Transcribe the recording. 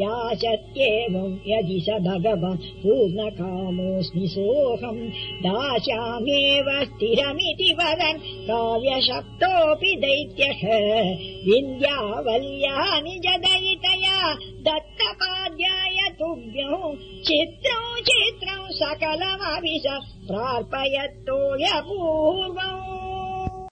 याचत्येवम् यदि स भगवन् पूर्णकामोऽस्मि सोऽहम् दास्याम्येव स्थिरमिति वदन् काव्यशब्दोऽपि दैत्यः विन्द्यावल्या निजदयितया दत्तपाद्याय तुभ्यौ चित्रौ चित्रौ सकलमविश प्रार्पयत्तो य पूर्वम्